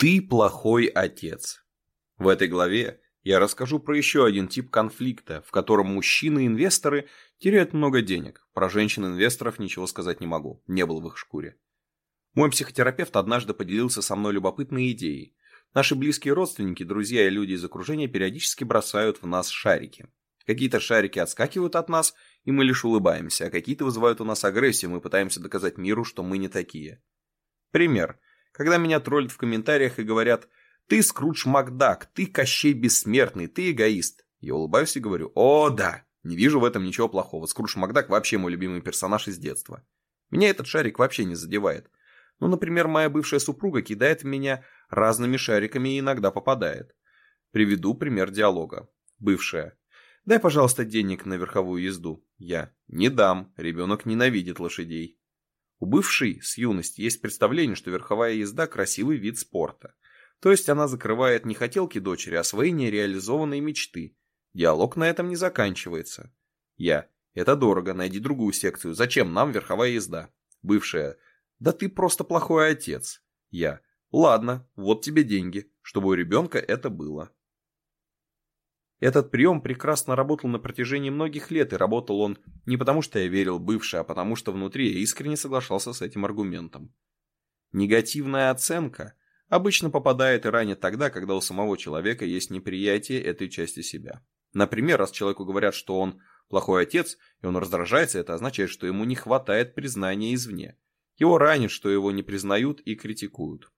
Ты плохой отец. В этой главе я расскажу про еще один тип конфликта, в котором мужчины-инвесторы теряют много денег. Про женщин-инвесторов ничего сказать не могу, не был в их шкуре. Мой психотерапевт однажды поделился со мной любопытной идеей. Наши близкие родственники, друзья и люди из окружения периодически бросают в нас шарики. Какие-то шарики отскакивают от нас, и мы лишь улыбаемся, а какие-то вызывают у нас агрессию, мы пытаемся доказать миру, что мы не такие. Пример. Когда меня троллят в комментариях и говорят «Ты Скрудж Макдак, ты Кощей Бессмертный, ты эгоист». Я улыбаюсь и говорю «О, да, не вижу в этом ничего плохого. Скрудж Макдак вообще мой любимый персонаж из детства. Меня этот шарик вообще не задевает. Ну, например, моя бывшая супруга кидает в меня разными шариками и иногда попадает. Приведу пример диалога. Бывшая. «Дай, пожалуйста, денег на верховую езду». Я. «Не дам. Ребенок ненавидит лошадей». У бывшей с юности есть представление, что верховая езда – красивый вид спорта. То есть она закрывает не хотелки дочери, а свои нереализованные мечты. Диалог на этом не заканчивается. Я. Это дорого, найди другую секцию. Зачем нам верховая езда? Бывшая. Да ты просто плохой отец. Я. Ладно, вот тебе деньги, чтобы у ребенка это было. Этот прием прекрасно работал на протяжении многих лет, и работал он не потому, что я верил бывшей, а потому, что внутри я искренне соглашался с этим аргументом. Негативная оценка обычно попадает и ранит тогда, когда у самого человека есть неприятие этой части себя. Например, раз человеку говорят, что он плохой отец, и он раздражается, это означает, что ему не хватает признания извне. Его ранит, что его не признают и критикуют.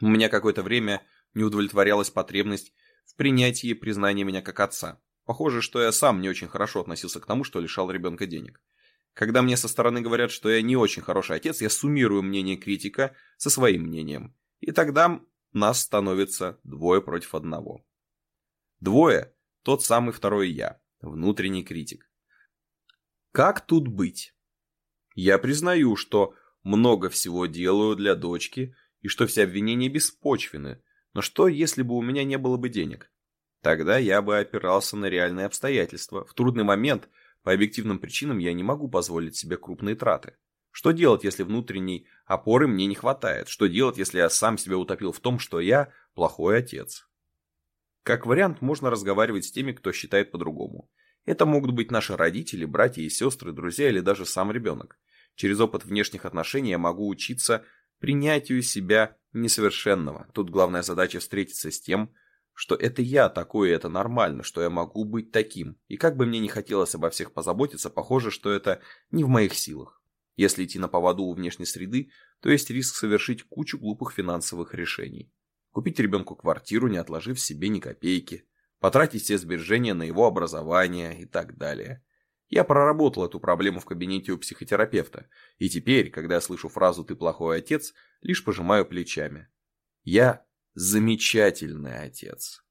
У меня какое-то время не удовлетворялась потребность в принятии и признании меня как отца. Похоже, что я сам не очень хорошо относился к тому, что лишал ребенка денег. Когда мне со стороны говорят, что я не очень хороший отец, я суммирую мнение критика со своим мнением. И тогда нас становится двое против одного. Двое – тот самый второй я, внутренний критик. Как тут быть? Я признаю, что много всего делаю для дочки и что все обвинения беспочвены, но что, если бы у меня не было бы денег? Тогда я бы опирался на реальные обстоятельства. В трудный момент, по объективным причинам, я не могу позволить себе крупные траты. Что делать, если внутренней опоры мне не хватает? Что делать, если я сам себя утопил в том, что я плохой отец? Как вариант, можно разговаривать с теми, кто считает по-другому. Это могут быть наши родители, братья и сестры, друзья или даже сам ребенок. Через опыт внешних отношений я могу учиться принятию себя несовершенного. Тут главная задача встретиться с тем, что это я такой, и это нормально, что я могу быть таким. И как бы мне не хотелось обо всех позаботиться, похоже, что это не в моих силах. Если идти на поводу у внешней среды, то есть риск совершить кучу глупых финансовых решений. Купить ребенку квартиру, не отложив себе ни копейки. Потратить все сбережения на его образование и так далее. Я проработал эту проблему в кабинете у психотерапевта, и теперь, когда я слышу фразу «ты плохой отец», лишь пожимаю плечами. Я замечательный отец.